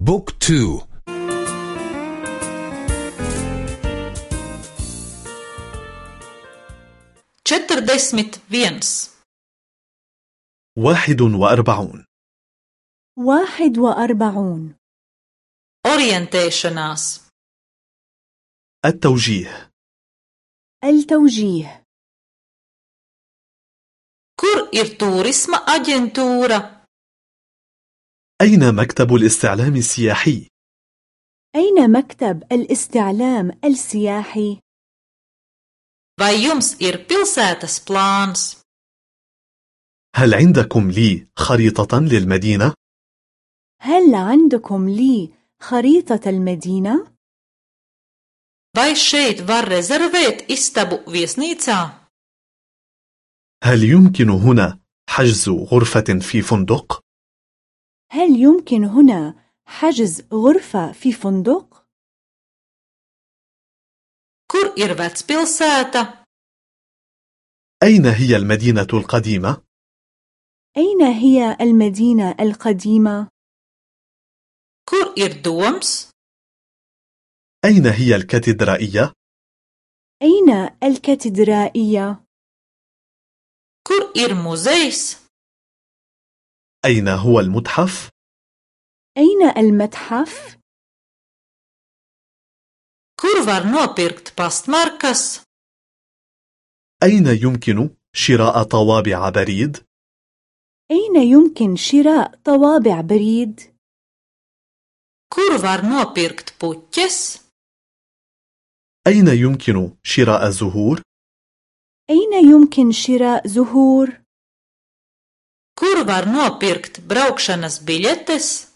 book two. četrdesmit viens واحد وأربعون. واحد وأربعون. Orientēšanās التوجيه. التوجيه. Kur ir tūrisma aģentūra أين مكتب الاستعلام السياحي؟ أين مكتب الاستعلام السياحي؟ vai jums ir pilsētas plāns هل عندكم لي خريطة للمدينة؟ هل عندكم لي خريطة المدينة؟ vai šeit var rezervēt istabu viesnīcā هل يمكن هنا حجز غرفة في فندق؟ هل يمكن هنا حجز غرفة في فندق؟ kur ir vecpilsēta أين هي المدينة القديمة؟ أين هي المدينة القديمة؟ kur ir doms أين هي الكاتدرائية؟ أين الكاتدرائية؟ kur ir muzejs أين هو المتحف؟ أين المتحف؟ kur var nopirkt pastmarkas أين يمكن شراء طوابع بريد؟ أين يمكن شراء طوابع بريد؟ kur var nopirkt puķes أين يمكن شراء زهور؟ أين يمكن شراء زهور؟ Kur var nopirkt braukšanas biļetes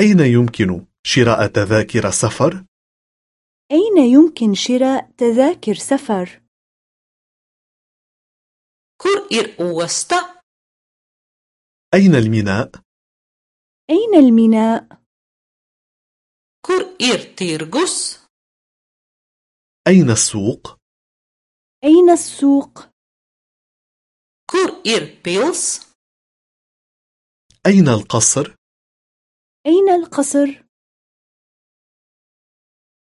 أين يمكن شراء تذاكر سفر؟ أين يمكن شراء تذاكر سفر؟ kur ir osta أين الميناء؟ أين الميناء؟ kur ir tirgus أين السوق؟ أين السوق؟ Ir pils أين القصر؟ أين القصر؟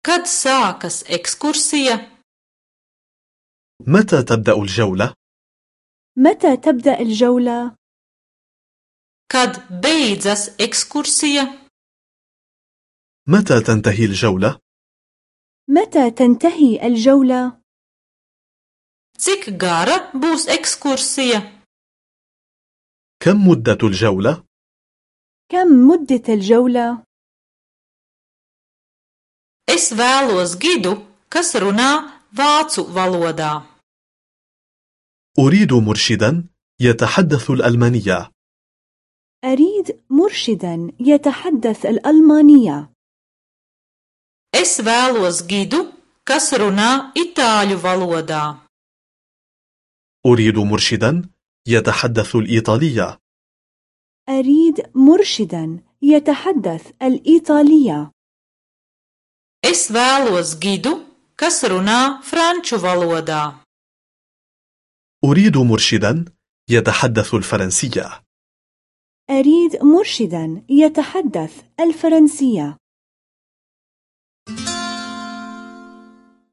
kad sākas ekskursija متى تبدأ الجولة؟ متى تبدأ الجولة؟ kad beidzas ekskursija متى تنتهي الجولة؟ متى تنتهي الجولة؟ cik gara būs ekskursija كم مدة الجولة؟ كم مدة الجولة؟ es vēlos gidu kas runā vācu valodā أريد مرشدا يتحدث الألمانية أريد مرشدا يتحدث الألمانية es vēlos gidu kas runā itāļu valodā أريد مرشدا يتحدث الإيطالية. أريد مرشدا يتحدث الإيطالية. Es vēlos gidu kas runā franču valodā. أريد مرشدا يتحدث الفرنسية. أريد مرشدا يتحدث الفرنسية.